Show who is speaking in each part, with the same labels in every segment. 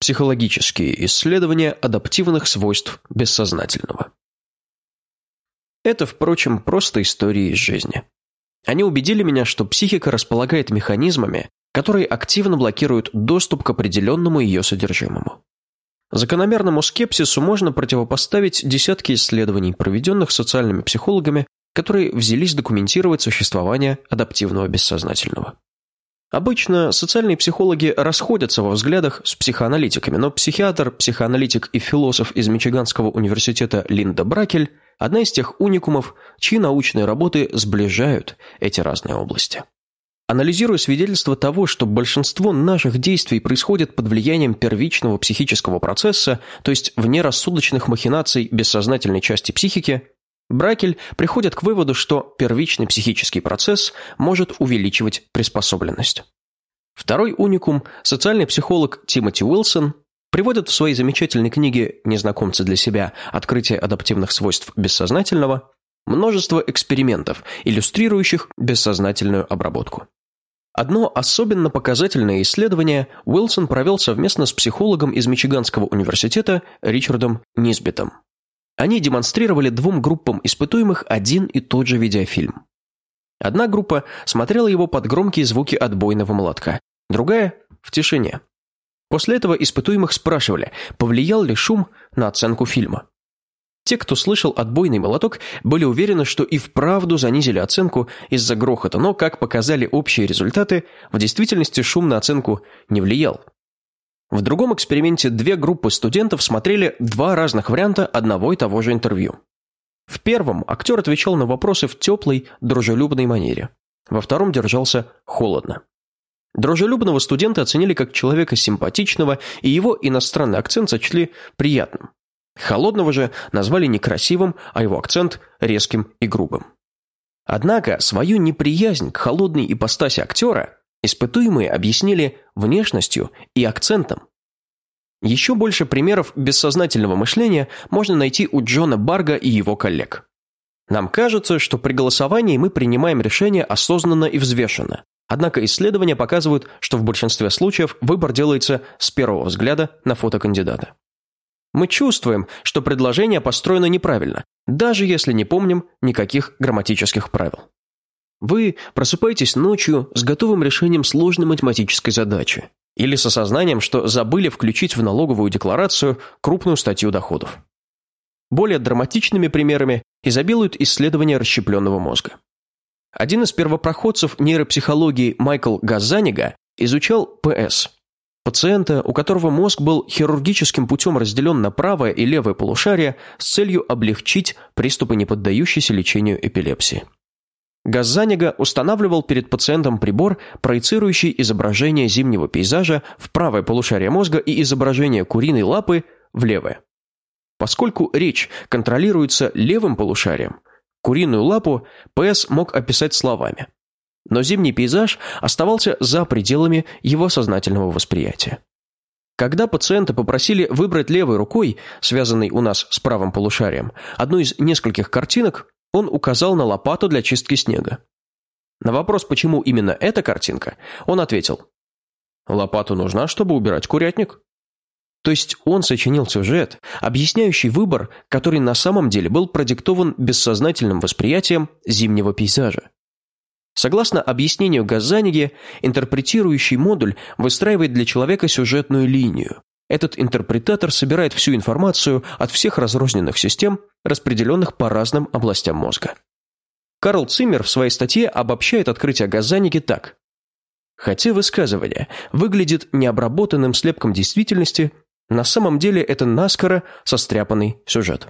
Speaker 1: Психологические исследования адаптивных свойств бессознательного. Это, впрочем, просто истории из жизни. Они убедили меня, что психика располагает механизмами, которые активно блокируют доступ к определенному ее содержимому. Закономерному скепсису можно противопоставить десятки исследований, проведенных социальными психологами, которые взялись документировать существование адаптивного бессознательного. Обычно социальные психологи расходятся во взглядах с психоаналитиками, но психиатр, психоаналитик и философ из Мичиганского университета Линда Бракель – одна из тех уникумов, чьи научные работы сближают эти разные области. Анализируя свидетельства того, что большинство наших действий происходит под влиянием первичного психического процесса, то есть вне рассудочных махинаций бессознательной части психики, Бракель приходит к выводу, что первичный психический процесс может увеличивать приспособленность. Второй уникум социальный психолог Тимоти Уилсон приводит в своей замечательной книге «Незнакомцы для себя. Открытие адаптивных свойств бессознательного» множество экспериментов, иллюстрирующих бессознательную обработку. Одно особенно показательное исследование Уилсон провел совместно с психологом из Мичиганского университета Ричардом Нисбитом. Они демонстрировали двум группам испытуемых один и тот же видеофильм. Одна группа смотрела его под громкие звуки отбойного молотка, другая – в тишине. После этого испытуемых спрашивали, повлиял ли шум на оценку фильма. Те, кто слышал отбойный молоток, были уверены, что и вправду занизили оценку из-за грохота, но, как показали общие результаты, в действительности шум на оценку не влиял. В другом эксперименте две группы студентов смотрели два разных варианта одного и того же интервью. В первом актер отвечал на вопросы в теплой, дружелюбной манере. Во втором держался холодно. Дружелюбного студента оценили как человека симпатичного, и его иностранный акцент сочли приятным. Холодного же назвали некрасивым, а его акцент резким и грубым. Однако свою неприязнь к холодной ипостаси актера испытуемые объяснили внешностью и акцентом. Еще больше примеров бессознательного мышления можно найти у Джона Барга и его коллег. Нам кажется, что при голосовании мы принимаем решение осознанно и взвешенно. Однако исследования показывают, что в большинстве случаев выбор делается с первого взгляда на фото кандидата. Мы чувствуем, что предложение построено неправильно, даже если не помним никаких грамматических правил. Вы просыпаетесь ночью с готовым решением сложной математической задачи или с осознанием, что забыли включить в налоговую декларацию крупную статью доходов. Более драматичными примерами изобилуют исследования расщепленного мозга. Один из первопроходцев нейропсихологии Майкл Газанига изучал ПС Пациента, у которого мозг был хирургическим путем разделен на правое и левое полушария с целью облегчить приступы, не поддающиеся лечению эпилепсии. Газзанига устанавливал перед пациентом прибор, проецирующий изображение зимнего пейзажа в правое полушарие мозга и изображение куриной лапы в левое. Поскольку речь контролируется левым полушарием, куриную лапу ПС мог описать словами – но зимний пейзаж оставался за пределами его сознательного восприятия. Когда пациента попросили выбрать левой рукой, связанной у нас с правым полушарием, одну из нескольких картинок, он указал на лопату для чистки снега. На вопрос, почему именно эта картинка, он ответил, «Лопату нужна, чтобы убирать курятник». То есть он сочинил сюжет, объясняющий выбор, который на самом деле был продиктован бессознательным восприятием зимнего пейзажа. Согласно объяснению Газаниги, интерпретирующий модуль выстраивает для человека сюжетную линию. Этот интерпретатор собирает всю информацию от всех разрозненных систем, распределенных по разным областям мозга. Карл Циммер в своей статье обобщает открытие Газаники так. Хотя высказывание выглядит необработанным слепком действительности, на самом деле это наскоро состряпанный сюжет.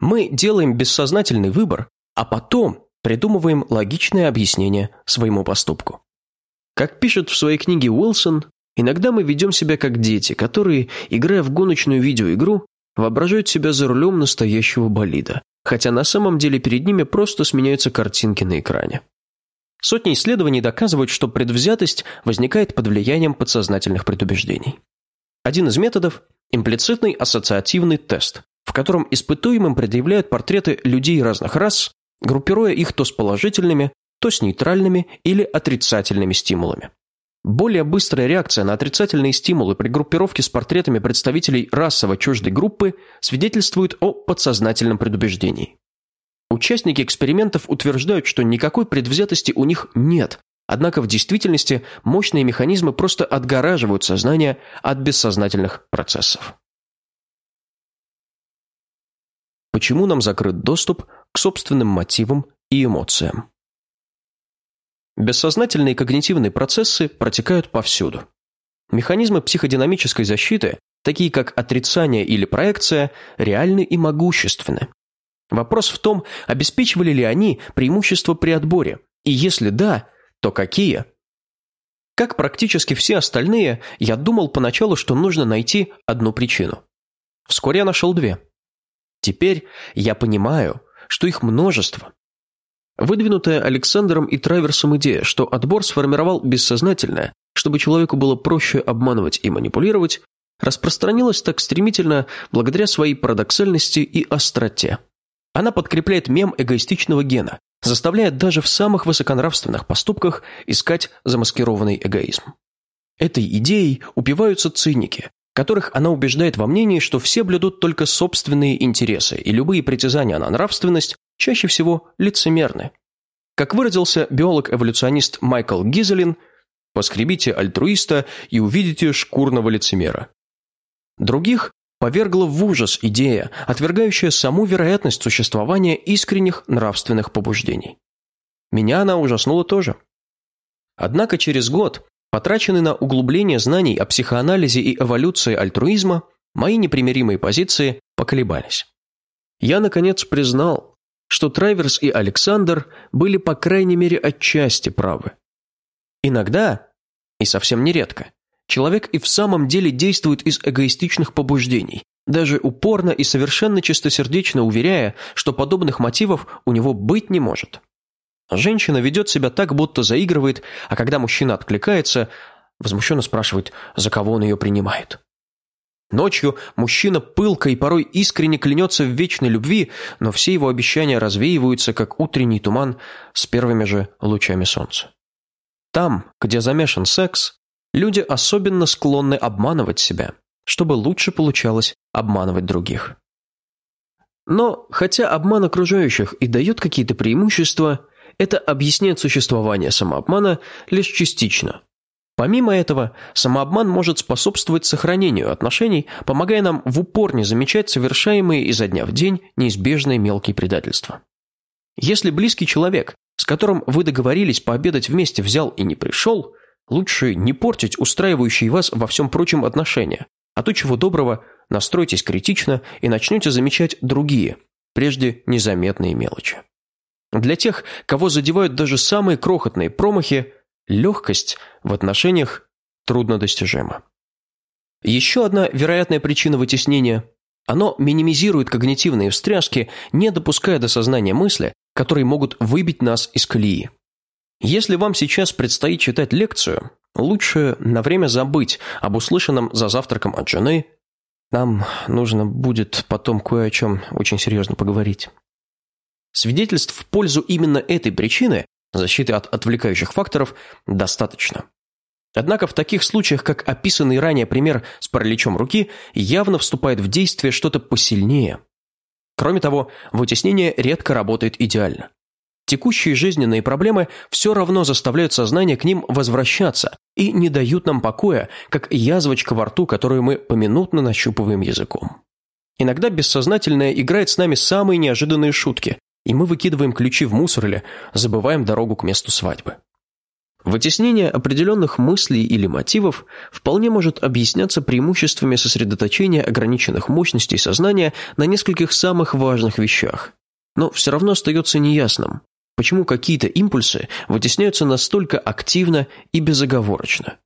Speaker 1: Мы делаем бессознательный выбор, а потом придумываем логичное объяснение своему поступку. Как пишет в своей книге Уилсон, иногда мы ведем себя как дети, которые, играя в гоночную видеоигру, воображают себя за рулем настоящего болида, хотя на самом деле перед ними просто сменяются картинки на экране. Сотни исследований доказывают, что предвзятость возникает под влиянием подсознательных предубеждений. Один из методов – имплицитный ассоциативный тест, в котором испытуемым предъявляют портреты людей разных рас, группируя их то с положительными, то с нейтральными или отрицательными стимулами. Более быстрая реакция на отрицательные стимулы при группировке с портретами представителей расово чуждой группы свидетельствует о подсознательном предубеждении. Участники экспериментов утверждают, что никакой предвзятости у них нет, однако в действительности мощные механизмы просто отгораживают сознание от бессознательных процессов. Почему нам закрыт доступ к собственным мотивам и эмоциям? Бессознательные когнитивные процессы протекают повсюду. Механизмы психодинамической защиты, такие как отрицание или проекция, реальны и могущественны. Вопрос в том, обеспечивали ли они преимущество при отборе, и если да, то какие? Как практически все остальные, я думал поначалу, что нужно найти одну причину. Вскоре я нашел две. Теперь я понимаю, что их множество. Выдвинутая Александром и Траверсом идея, что отбор сформировал бессознательное, чтобы человеку было проще обманывать и манипулировать, распространилась так стремительно благодаря своей парадоксальности и остроте. Она подкрепляет мем эгоистичного гена, заставляет даже в самых высоконравственных поступках искать замаскированный эгоизм. Этой идеей упиваются циники, которых она убеждает во мнении, что все блюдут только собственные интересы, и любые притязания на нравственность чаще всего лицемерны. Как выразился биолог-эволюционист Майкл Гизелин, «Поскребите альтруиста и увидите шкурного лицемера». Других повергла в ужас идея, отвергающая саму вероятность существования искренних нравственных побуждений. Меня она ужаснула тоже. Однако через год Потраченный на углубление знаний о психоанализе и эволюции альтруизма, мои непримиримые позиции поколебались. Я, наконец, признал, что Трайверс и Александр были, по крайней мере, отчасти правы. Иногда, и совсем нередко, человек и в самом деле действует из эгоистичных побуждений, даже упорно и совершенно чистосердечно уверяя, что подобных мотивов у него быть не может. Женщина ведет себя так, будто заигрывает, а когда мужчина откликается, возмущенно спрашивает, за кого он ее принимает. Ночью мужчина пылко и порой искренне клянется в вечной любви, но все его обещания развеиваются, как утренний туман с первыми же лучами солнца. Там, где замешан секс, люди особенно склонны обманывать себя, чтобы лучше получалось обманывать других. Но, хотя обман окружающих и дает какие-то преимущества, это объясняет существование самообмана лишь частично. Помимо этого, самообман может способствовать сохранению отношений, помогая нам в упор не замечать совершаемые изо дня в день неизбежные мелкие предательства. Если близкий человек, с которым вы договорились пообедать вместе, взял и не пришел, лучше не портить устраивающие вас во всем прочем отношения, а то чего доброго, настройтесь критично и начнете замечать другие, прежде незаметные мелочи. Для тех, кого задевают даже самые крохотные промахи, легкость в отношениях труднодостижима. Еще одна вероятная причина вытеснения – оно минимизирует когнитивные встряски, не допуская до сознания мысли, которые могут выбить нас из колеи. Если вам сейчас предстоит читать лекцию, лучше на время забыть об услышанном за завтраком от жены. Нам нужно будет потом кое о чем очень серьезно поговорить. Свидетельств в пользу именно этой причины, защиты от отвлекающих факторов, достаточно. Однако в таких случаях, как описанный ранее пример с параличом руки, явно вступает в действие что-то посильнее. Кроме того, вытеснение редко работает идеально. Текущие жизненные проблемы все равно заставляют сознание к ним возвращаться и не дают нам покоя, как язвочка во рту, которую мы поминутно нащупываем языком. Иногда бессознательное играет с нами самые неожиданные шутки, и мы выкидываем ключи в мусор или забываем дорогу к месту свадьбы. Вытеснение определенных мыслей или мотивов вполне может объясняться преимуществами сосредоточения ограниченных мощностей сознания на нескольких самых важных вещах. Но все равно остается неясным, почему какие-то импульсы вытесняются настолько активно и безоговорочно.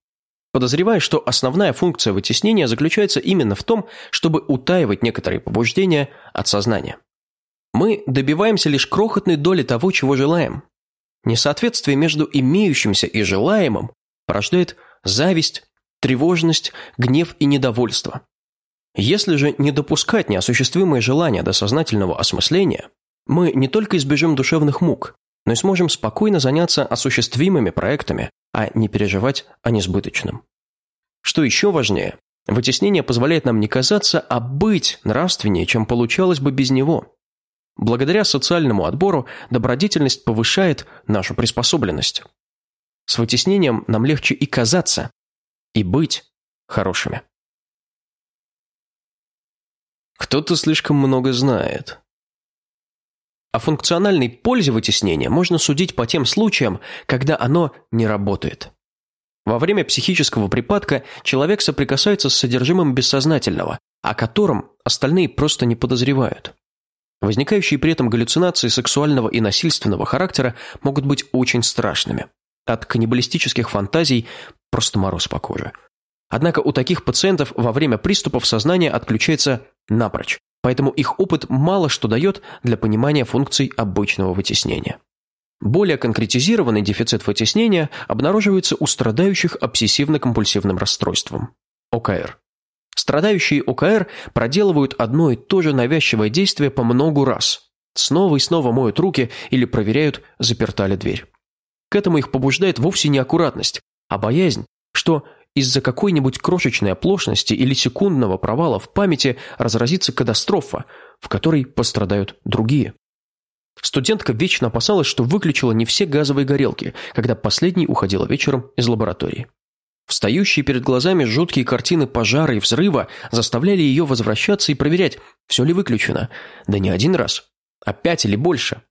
Speaker 1: Подозреваю, что основная функция вытеснения заключается именно в том, чтобы утаивать некоторые побуждения от сознания. Мы добиваемся лишь крохотной доли того, чего желаем. Несоответствие между имеющимся и желаемым порождает зависть, тревожность, гнев и недовольство. Если же не допускать неосуществимые желания до сознательного осмысления, мы не только избежим душевных мук, но и сможем спокойно заняться осуществимыми проектами, а не переживать о несбыточном. Что еще важнее, вытеснение позволяет нам не казаться, а быть нравственнее, чем получалось бы без него. Благодаря социальному отбору добродетельность повышает нашу приспособленность. С вытеснением нам легче и казаться, и быть хорошими. Кто-то слишком много знает. О функциональной пользе вытеснения можно судить по тем случаям, когда оно не работает. Во время психического припадка человек соприкасается с содержимым бессознательного, о котором остальные просто не подозревают. Возникающие при этом галлюцинации сексуального и насильственного характера могут быть очень страшными. От каннибалистических фантазий просто мороз по коже. Однако у таких пациентов во время приступов сознание отключается напрочь, поэтому их опыт мало что дает для понимания функций обычного вытеснения. Более конкретизированный дефицит вытеснения обнаруживается у страдающих обсессивно-компульсивным расстройством – ОКР. Страдающие ОКР проделывают одно и то же навязчивое действие по многу раз. Снова и снова моют руки или проверяют, заперта ли дверь. К этому их побуждает вовсе не аккуратность, а боязнь, что из-за какой-нибудь крошечной оплошности или секундного провала в памяти разразится катастрофа, в которой пострадают другие. Студентка вечно опасалась, что выключила не все газовые горелки, когда последний уходила вечером из лаборатории. Встающие перед глазами жуткие картины пожара и взрыва заставляли ее возвращаться и проверять, все ли выключено. Да не один раз, а пять или больше.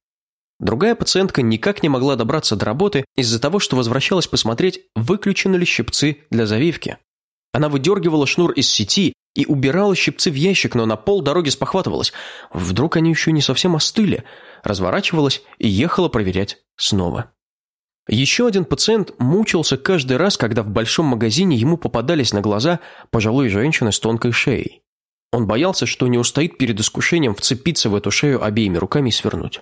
Speaker 1: Другая пациентка никак не могла добраться до работы из-за того, что возвращалась посмотреть, выключены ли щипцы для завивки. Она выдергивала шнур из сети и убирала щипцы в ящик, но на пол дороги спохватывалась. Вдруг они еще не совсем остыли. Разворачивалась и ехала проверять снова. Еще один пациент мучился каждый раз, когда в большом магазине ему попадались на глаза пожилые женщины с тонкой шеей. Он боялся, что не устоит перед искушением вцепиться в эту шею обеими руками и свернуть.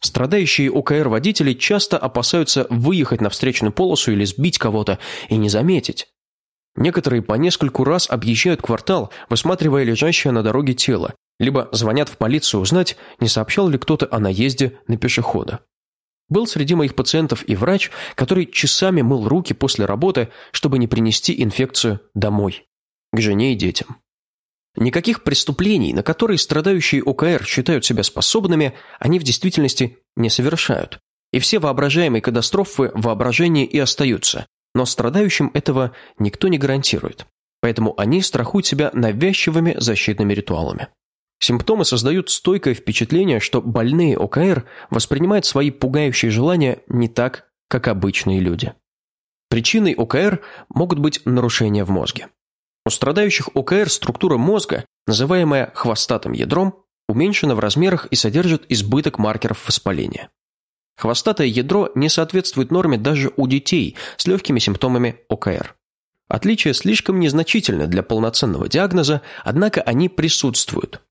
Speaker 1: Страдающие ОКР-водители часто опасаются выехать на встречную полосу или сбить кого-то и не заметить. Некоторые по нескольку раз объезжают квартал, высматривая лежащее на дороге тело, либо звонят в полицию узнать, не сообщал ли кто-то о наезде на пешехода. Был среди моих пациентов и врач, который часами мыл руки после работы, чтобы не принести инфекцию домой, к жене и детям. Никаких преступлений, на которые страдающие ОКР считают себя способными, они в действительности не совершают. И все воображаемые катастрофы в воображении и остаются, но страдающим этого никто не гарантирует. Поэтому они страхуют себя навязчивыми защитными ритуалами. Симптомы создают стойкое впечатление, что больные ОКР воспринимают свои пугающие желания не так, как обычные люди. Причиной ОКР могут быть нарушения в мозге. У страдающих ОКР структура мозга, называемая хвостатым ядром, уменьшена в размерах и содержит избыток маркеров воспаления. Хвостатое ядро не соответствует норме даже у детей с легкими симптомами ОКР. Отличия слишком незначительны для полноценного диагноза, однако они присутствуют.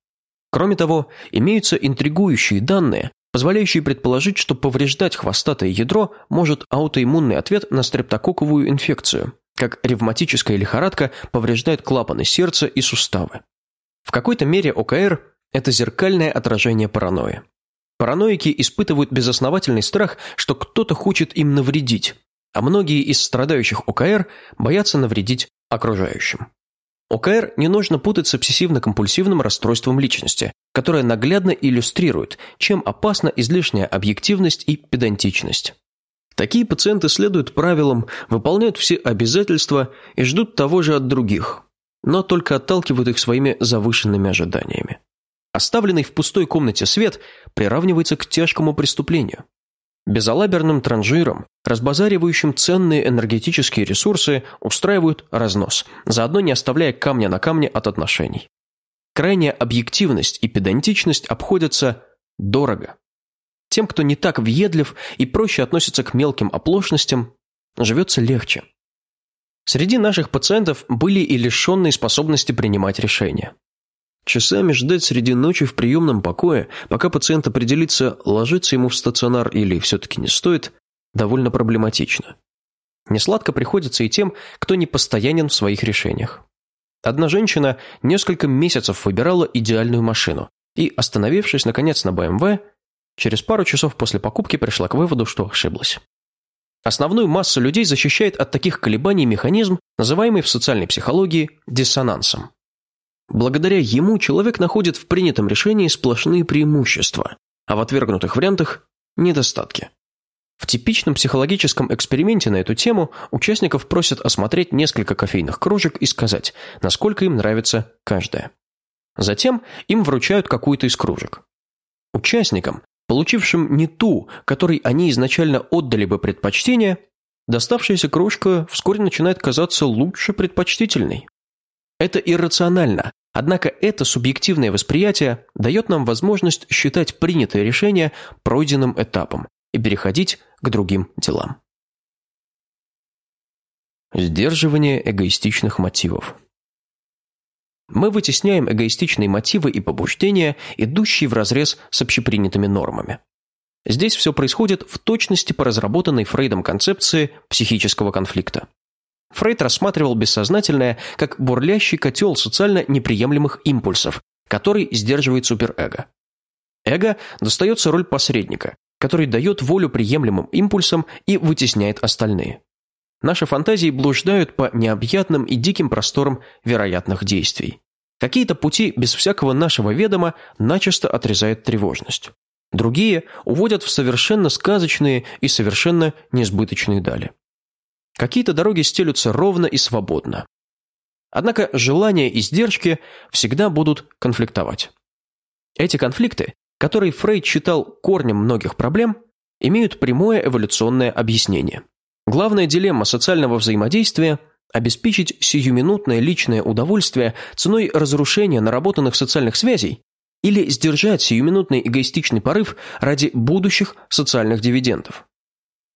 Speaker 1: Кроме того, имеются интригующие данные, позволяющие предположить, что повреждать хвостатое ядро может аутоиммунный ответ на стрептококковую инфекцию, как ревматическая лихорадка повреждает клапаны сердца и суставы. В какой-то мере ОКР – это зеркальное отражение паранойи. Параноики испытывают безосновательный страх, что кто-то хочет им навредить, а многие из страдающих ОКР боятся навредить окружающим. ОКР не нужно путать с обсессивно-компульсивным расстройством личности, которое наглядно иллюстрирует, чем опасна излишняя объективность и педантичность. Такие пациенты следуют правилам, выполняют все обязательства и ждут того же от других, но только отталкивают их своими завышенными ожиданиями. Оставленный в пустой комнате свет приравнивается к тяжкому преступлению. Безалаберным транжирам, разбазаривающим ценные энергетические ресурсы, устраивают разнос, заодно не оставляя камня на камне от отношений. Крайняя объективность и педантичность обходятся дорого. Тем, кто не так въедлив и проще относится к мелким оплошностям, живется легче. Среди наших пациентов были и лишенные способности принимать решения. Часами ждать среди ночи в приемном покое, пока пациент определится, ложиться ему в стационар или все-таки не стоит, довольно проблематично. Несладко приходится и тем, кто не постоянен в своих решениях. Одна женщина несколько месяцев выбирала идеальную машину и, остановившись наконец на БМВ, через пару часов после покупки пришла к выводу, что ошиблась. Основную массу людей защищает от таких колебаний механизм, называемый в социальной психологии диссонансом. Благодаря ему человек находит в принятом решении сплошные преимущества, а в отвергнутых вариантах – недостатки. В типичном психологическом эксперименте на эту тему участников просят осмотреть несколько кофейных кружек и сказать, насколько им нравится каждая. Затем им вручают какую-то из кружек. Участникам, получившим не ту, которой они изначально отдали бы предпочтение, доставшаяся кружка вскоре начинает казаться лучше предпочтительной. Это иррационально, однако это субъективное восприятие дает нам возможность считать принятое решение пройденным этапом и переходить к другим делам. Сдерживание эгоистичных мотивов мы вытесняем эгоистичные мотивы и побуждения, идущие вразрез с общепринятыми нормами. Здесь все происходит в точности по разработанной Фрейдом концепции психического конфликта. Фрейд рассматривал бессознательное как бурлящий котел социально неприемлемых импульсов, который сдерживает суперэго. Эго достается роль посредника, который дает волю приемлемым импульсам и вытесняет остальные. Наши фантазии блуждают по необъятным и диким просторам вероятных действий. Какие-то пути без всякого нашего ведома начисто отрезают тревожность. Другие уводят в совершенно сказочные и совершенно несбыточные дали. Какие-то дороги стелются ровно и свободно. Однако желания и сдержки всегда будут конфликтовать. Эти конфликты, которые Фрейд считал корнем многих проблем, имеют прямое эволюционное объяснение – Главная дилемма социального взаимодействия – обеспечить сиюминутное личное удовольствие ценой разрушения наработанных социальных связей или сдержать сиюминутный эгоистичный порыв ради будущих социальных дивидендов.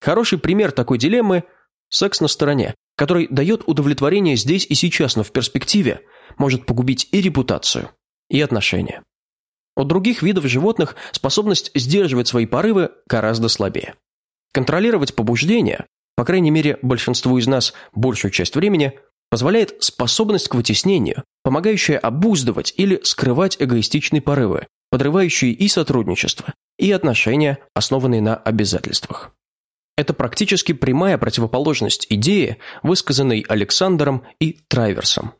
Speaker 1: Хороший пример такой дилеммы – секс на стороне, который дает удовлетворение здесь и сейчас, но в перспективе может погубить и репутацию, и отношения. У других видов животных способность сдерживать свои порывы гораздо слабее. Контролировать побуждения по крайней мере, большинству из нас большую часть времени, позволяет способность к вытеснению, помогающая обуздывать или скрывать эгоистичные порывы, подрывающие и сотрудничество, и отношения, основанные на обязательствах. Это практически прямая противоположность идеи, высказанной Александром и Трайверсом.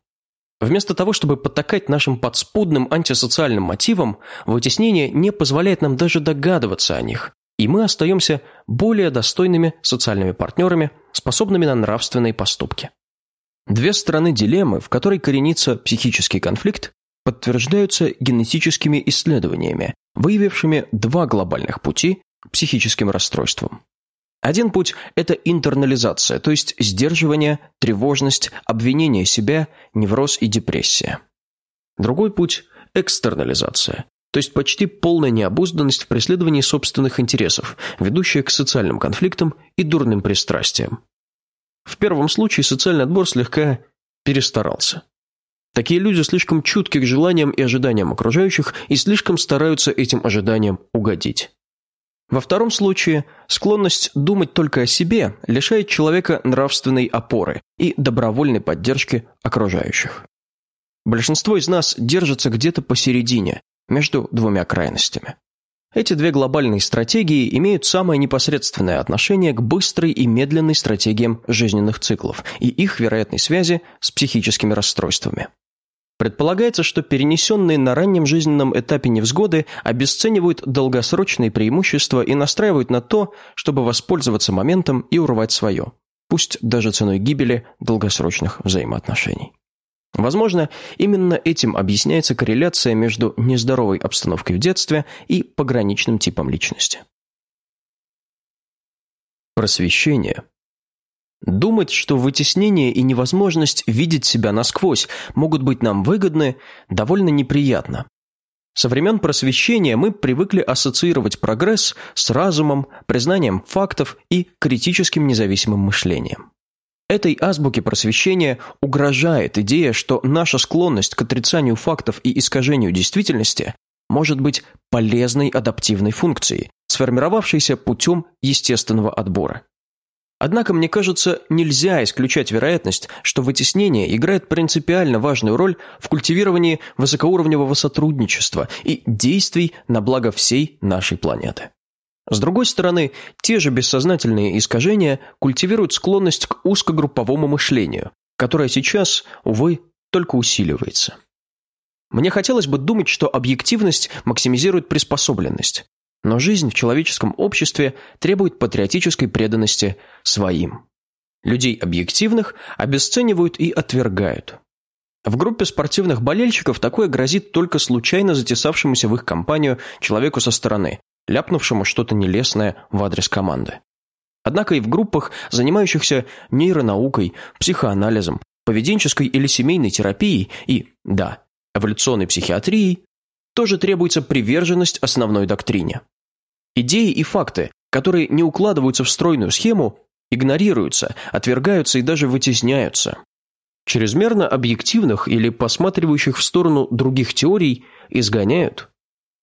Speaker 1: Вместо того, чтобы потакать нашим подспудным антисоциальным мотивам, вытеснение не позволяет нам даже догадываться о них, и мы остаемся более достойными социальными партнерами, способными на нравственные поступки. Две стороны дилеммы, в которой коренится психический конфликт, подтверждаются генетическими исследованиями, выявившими два глобальных пути к психическим расстройствам. Один путь – это интернализация, то есть сдерживание, тревожность, обвинение себя, невроз и депрессия. Другой путь – экстернализация, то есть почти полная необузданность в преследовании собственных интересов, ведущая к социальным конфликтам и дурным пристрастиям. В первом случае социальный отбор слегка перестарался. Такие люди слишком чутки к желаниям и ожиданиям окружающих и слишком стараются этим ожиданиям угодить. Во втором случае склонность думать только о себе лишает человека нравственной опоры и добровольной поддержки окружающих. Большинство из нас держится где-то посередине, между двумя крайностями. Эти две глобальные стратегии имеют самое непосредственное отношение к быстрой и медленной стратегиям жизненных циклов и их вероятной связи с психическими расстройствами. Предполагается, что перенесенные на раннем жизненном этапе невзгоды обесценивают долгосрочные преимущества и настраивают на то, чтобы воспользоваться моментом и урвать свое, пусть даже ценой гибели долгосрочных взаимоотношений. Возможно, именно этим объясняется корреляция между нездоровой обстановкой в детстве и пограничным типом личности. Просвещение. Думать, что вытеснение и невозможность видеть себя насквозь могут быть нам выгодны, довольно неприятно. Со времен просвещения мы привыкли ассоциировать прогресс с разумом, признанием фактов и критическим независимым мышлением. Этой азбуке просвещения угрожает идея, что наша склонность к отрицанию фактов и искажению действительности может быть полезной адаптивной функцией, сформировавшейся путем естественного отбора. Однако, мне кажется, нельзя исключать вероятность, что вытеснение играет принципиально важную роль в культивировании высокоуровневого сотрудничества и действий на благо всей нашей планеты. С другой стороны, те же бессознательные искажения культивируют склонность к узкогрупповому мышлению, которое сейчас, увы, только усиливается. Мне хотелось бы думать, что объективность максимизирует приспособленность, но жизнь в человеческом обществе требует патриотической преданности своим. Людей объективных обесценивают и отвергают. В группе спортивных болельщиков такое грозит только случайно затесавшемуся в их компанию человеку со стороны, ляпнувшему что-то нелестное в адрес команды. Однако и в группах, занимающихся нейронаукой, психоанализом, поведенческой или семейной терапией и, да, эволюционной психиатрией, тоже требуется приверженность основной доктрине. Идеи и факты, которые не укладываются в стройную схему, игнорируются, отвергаются и даже вытесняются. Чрезмерно объективных или посматривающих в сторону других теорий изгоняют.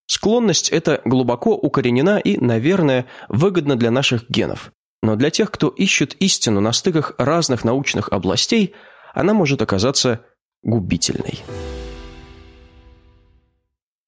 Speaker 1: Склонность эта глубоко укоренена и, наверное, выгодна для наших генов. Но для тех, кто ищет истину на стыках разных научных областей, она может оказаться губительной.